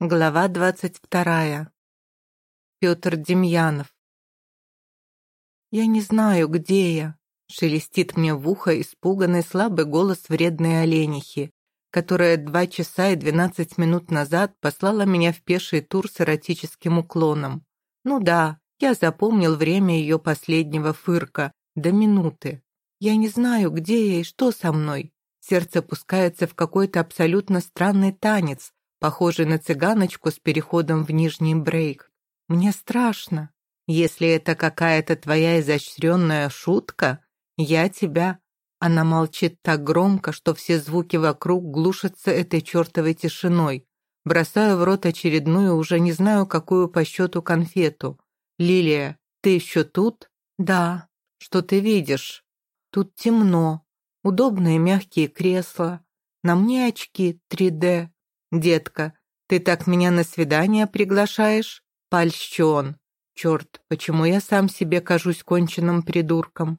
Глава двадцать вторая. Петр Демьянов. «Я не знаю, где я», — шелестит мне в ухо испуганный слабый голос вредной оленихи, которая два часа и двенадцать минут назад послала меня в пеший тур с эротическим уклоном. Ну да, я запомнил время ее последнего фырка, до минуты. Я не знаю, где я и что со мной. Сердце пускается в какой-то абсолютно странный танец, похожий на цыганочку с переходом в нижний брейк. Мне страшно. Если это какая-то твоя изощренная шутка, я тебя... Она молчит так громко, что все звуки вокруг глушатся этой чертовой тишиной. Бросаю в рот очередную, уже не знаю, какую по счету конфету. «Лилия, ты еще тут?» «Да». «Что ты видишь?» «Тут темно. Удобные мягкие кресла. На мне очки 3D. «Детка, ты так меня на свидание приглашаешь? Польщен. Черт, почему я сам себе кажусь конченным придурком?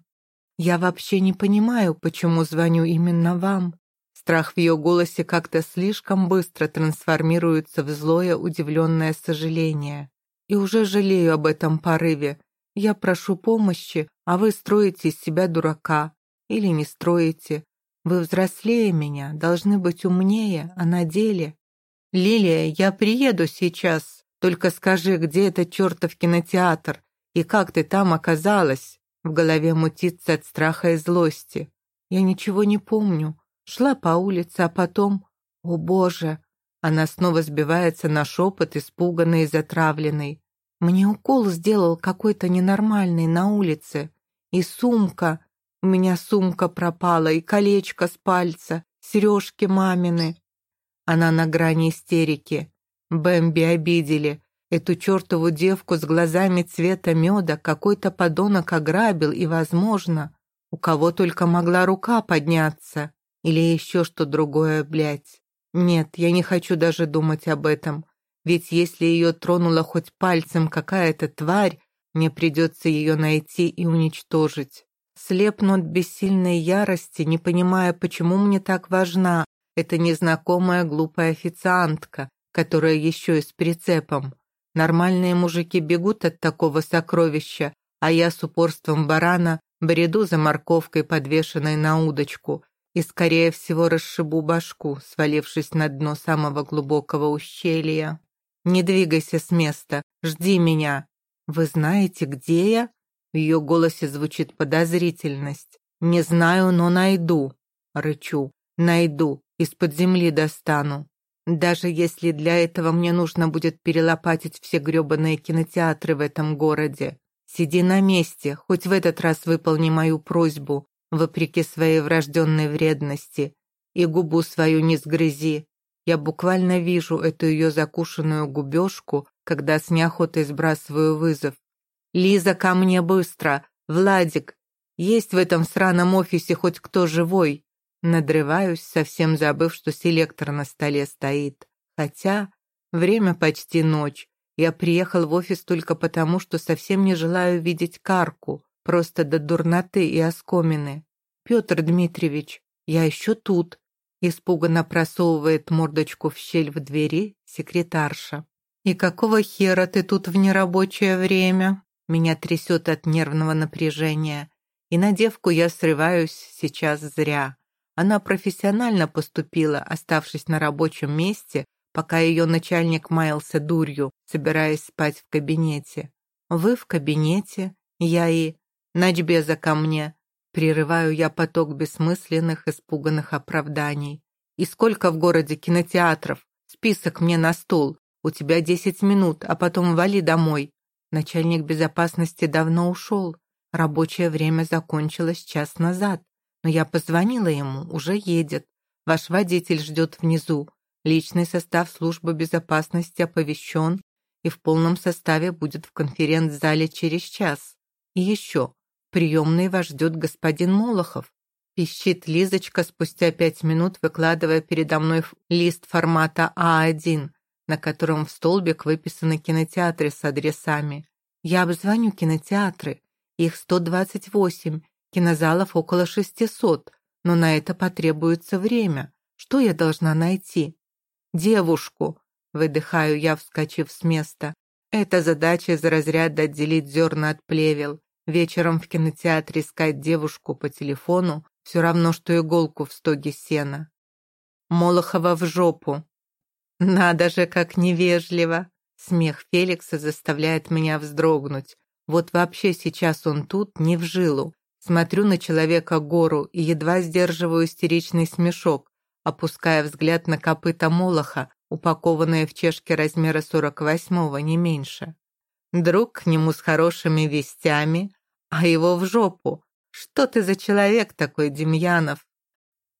Я вообще не понимаю, почему звоню именно вам». Страх в ее голосе как-то слишком быстро трансформируется в злое, удивленное сожаление. И уже жалею об этом порыве. Я прошу помощи, а вы строите из себя дурака. Или не строите. Вы взрослее меня, должны быть умнее, а на деле... «Лилия, я приеду сейчас. Только скажи, где этот чертов кинотеатр? И как ты там оказалась?» В голове мутится от страха и злости. Я ничего не помню. Шла по улице, а потом... О, Боже! Она снова сбивается на шепот, испуганный и затравленный. Мне укол сделал какой-то ненормальный на улице. И сумка. У меня сумка пропала, и колечко с пальца, сережки мамины. Она на грани истерики. Бэмби обидели. Эту чертову девку с глазами цвета меда какой-то подонок ограбил и, возможно, у кого только могла рука подняться. Или еще что другое, блядь. Нет, я не хочу даже думать об этом. Ведь если ее тронула хоть пальцем какая-то тварь, мне придется ее найти и уничтожить. Слепну от бессильной ярости, не понимая, почему мне так важна это незнакомая глупая официантка, которая еще и с прицепом. Нормальные мужики бегут от такого сокровища, а я с упорством барана бреду за морковкой, подвешенной на удочку, и, скорее всего, расшибу башку, свалившись на дно самого глубокого ущелья. «Не двигайся с места, жди меня. Вы знаете, где я?» В ее голосе звучит подозрительность. «Не знаю, но найду», — рычу. «Найду, из-под земли достану. Даже если для этого мне нужно будет перелопатить все грёбаные кинотеатры в этом городе. Сиди на месте, хоть в этот раз выполни мою просьбу, вопреки своей врожденной вредности, и губу свою не сгрызи. Я буквально вижу эту ее закушенную губежку, когда с неохотой сбрасываю вызов. «Лиза, ко мне быстро! Владик! Есть в этом сраном офисе хоть кто живой?» Надрываюсь, совсем забыв, что селектор на столе стоит. Хотя время почти ночь. Я приехал в офис только потому, что совсем не желаю видеть карку, просто до дурноты и оскомины. «Петр Дмитриевич, я еще тут», — испуганно просовывает мордочку в щель в двери секретарша. «И какого хера ты тут в нерабочее время?» Меня трясет от нервного напряжения. И на девку я срываюсь сейчас зря. Она профессионально поступила, оставшись на рабочем месте, пока ее начальник маялся дурью, собираясь спать в кабинете. «Вы в кабинете, я и... Ночбеза ко мне!» Прерываю я поток бессмысленных, испуганных оправданий. «И сколько в городе кинотеатров? Список мне на стол. У тебя десять минут, а потом вали домой». Начальник безопасности давно ушел. Рабочее время закончилось час назад. Но я позвонила ему, уже едет. Ваш водитель ждет внизу. Личный состав службы безопасности оповещен и в полном составе будет в конференц-зале через час. И еще, приемный вас ждет господин Молохов. Пищит Лизочка спустя пять минут, выкладывая передо мной лист формата А1, на котором в столбик выписаны кинотеатры с адресами. Я обзвоню кинотеатры. Их 128, Кинозалов около 600, но на это потребуется время. Что я должна найти? Девушку. выдыхаю я, вскочив с места. Эта задача из разряда отделить зерна от плевел. Вечером в кинотеатре искать девушку по телефону все равно, что иголку в стоге сена. Молохова в жопу. Надо же, как невежливо. Смех Феликса заставляет меня вздрогнуть. Вот вообще сейчас он тут, не в жилу. Смотрю на человека гору и едва сдерживаю истеричный смешок, опуская взгляд на копыта Молоха, упакованные в чешки размера 48-го, не меньше. Друг к нему с хорошими вестями, а его в жопу. Что ты за человек такой, Демьянов?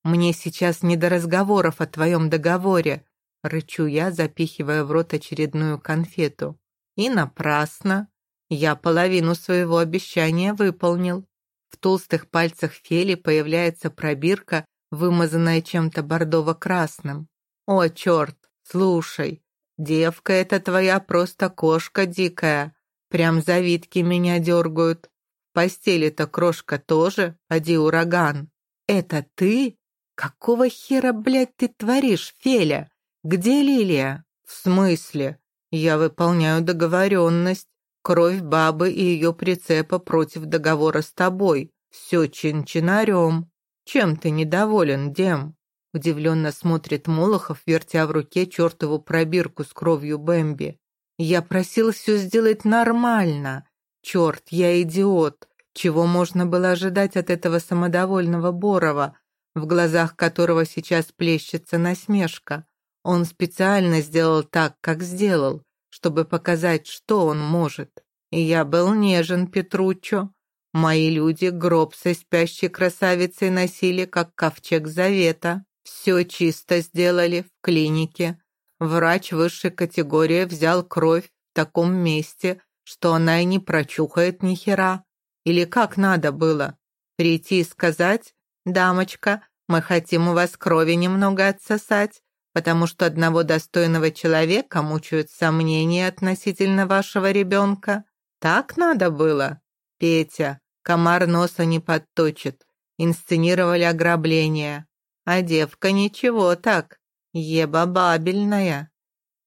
Мне сейчас не до разговоров о твоем договоре, рычу я, запихивая в рот очередную конфету. И напрасно. Я половину своего обещания выполнил. В толстых пальцах Фели появляется пробирка, вымазанная чем-то бордово-красным. О, черт, слушай, девка эта твоя просто кошка дикая. Прям завитки меня дергают. В постели-то крошка тоже, поди ураган. Это ты? Какого хера, блядь, ты творишь, Феля? Где Лилия? В смысле? Я выполняю договоренность. Кровь бабы и ее прицепа против договора с тобой. Все чин-чинарем. Чем ты недоволен, Дем?» Удивленно смотрит Молохов, вертя в руке чертову пробирку с кровью Бэмби. «Я просил все сделать нормально. Черт, я идиот. Чего можно было ожидать от этого самодовольного Борова, в глазах которого сейчас плещется насмешка? Он специально сделал так, как сделал чтобы показать, что он может. Я был нежен, Петруччо. Мои люди гроб со спящей красавицей носили, как ковчег завета. Все чисто сделали в клинике. Врач высшей категории взял кровь в таком месте, что она и не прочухает ни хера. Или как надо было? Прийти и сказать, «Дамочка, мы хотим у вас крови немного отсосать, потому что одного достойного человека мучают сомнения относительно вашего ребенка. Так надо было? Петя, комар носа не подточит. Инсценировали ограбление. А девка ничего так, ебабабельная.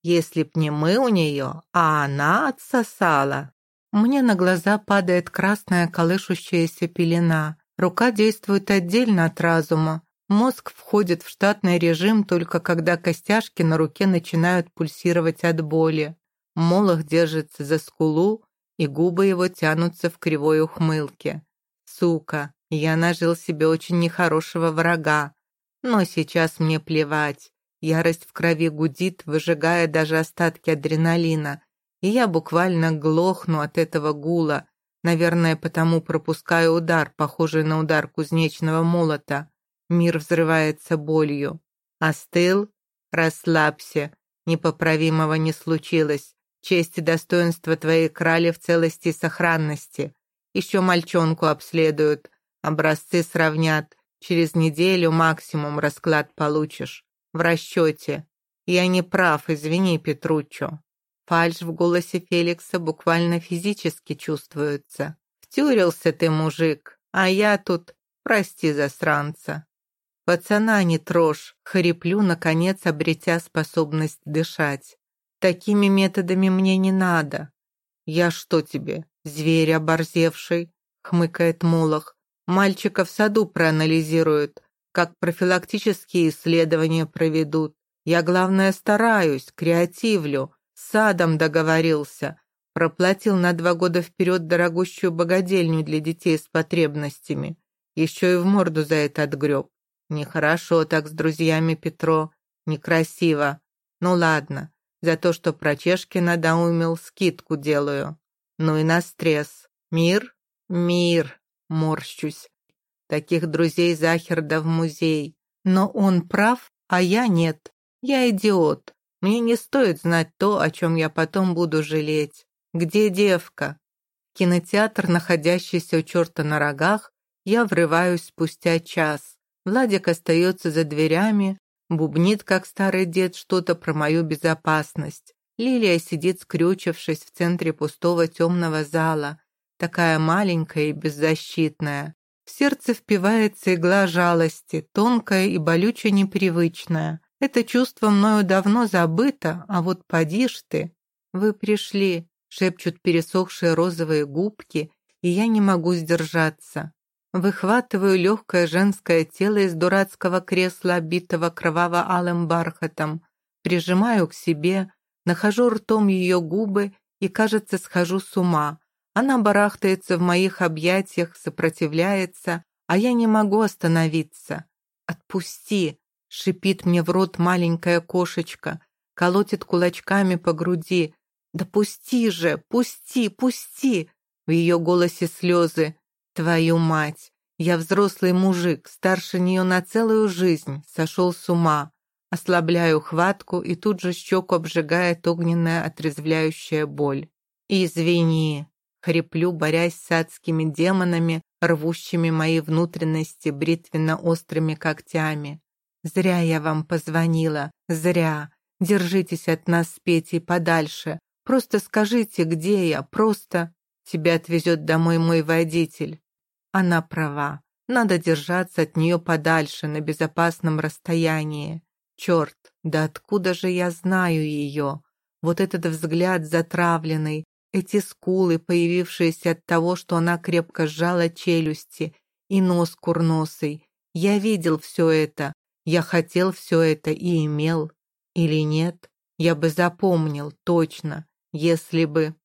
Если б не мы у нее, а она отсосала. Мне на глаза падает красная колышущаяся пелена. Рука действует отдельно от разума, Мозг входит в штатный режим только когда костяшки на руке начинают пульсировать от боли. Молох держится за скулу, и губы его тянутся в кривой ухмылке. Сука, я нажил себе очень нехорошего врага. Но сейчас мне плевать. Ярость в крови гудит, выжигая даже остатки адреналина. И я буквально глохну от этого гула. Наверное, потому пропускаю удар, похожий на удар кузнечного молота. Мир взрывается болью. Остыл? Расслабься. Непоправимого не случилось. Честь и достоинство твоей крали в целости и сохранности. Еще мальчонку обследуют. Образцы сравнят. Через неделю максимум расклад получишь. В расчете. Я не прав, извини, Петруччо. Фальшь в голосе Феликса буквально физически чувствуется. Втюрился ты, мужик, а я тут, прости засранца. «Пацана не трожь!» — хриплю, наконец обретя способность дышать. «Такими методами мне не надо». «Я что тебе, зверь оборзевший?» — хмыкает Молох. «Мальчика в саду проанализируют, как профилактические исследования проведут. Я, главное, стараюсь, креативлю, с садом договорился. Проплатил на два года вперед дорогущую богадельню для детей с потребностями. Еще и в морду за это отгреб. Нехорошо так с друзьями, Петро. Некрасиво. Ну ладно, за то, что про Чешки надоумил, скидку делаю. Ну и на стресс. Мир? Мир. Морщусь. Таких друзей Захерда в музей. Но он прав, а я нет. Я идиот. Мне не стоит знать то, о чем я потом буду жалеть. Где девка? Кинотеатр, находящийся у черта на рогах, я врываюсь спустя час. Владик остается за дверями, бубнит, как старый дед, что-то про мою безопасность. Лилия сидит, скрючившись в центре пустого темного зала, такая маленькая и беззащитная. В сердце впивается игла жалости, тонкая и болюче непривычная. Это чувство мною давно забыто, а вот поди ж ты. Вы пришли, шепчут пересохшие розовые губки, и я не могу сдержаться. Выхватываю легкое женское тело из дурацкого кресла, обитого кроваво-алым бархатом, прижимаю к себе, нахожу ртом ее губы и, кажется, схожу с ума. Она барахтается в моих объятиях, сопротивляется, а я не могу остановиться. «Отпусти!» — шипит мне в рот маленькая кошечка, колотит кулачками по груди. «Да пусти же! Пусти! Пусти!» В ее голосе слезы. «Твою мать! Я взрослый мужик, старше нее на целую жизнь, сошел с ума». Ослабляю хватку, и тут же щеку обжигает огненная отрезвляющая боль. «Извини!» — хриплю, борясь с адскими демонами, рвущими мои внутренности бритвенно-острыми когтями. «Зря я вам позвонила, зря. Держитесь от нас с Петей подальше. Просто скажите, где я, просто...» Тебя отвезет домой мой водитель. Она права. Надо держаться от нее подальше, на безопасном расстоянии. Черт, да откуда же я знаю ее? Вот этот взгляд затравленный, эти скулы, появившиеся от того, что она крепко сжала челюсти, и нос курносый. Я видел все это, я хотел все это и имел. Или нет? Я бы запомнил, точно, если бы...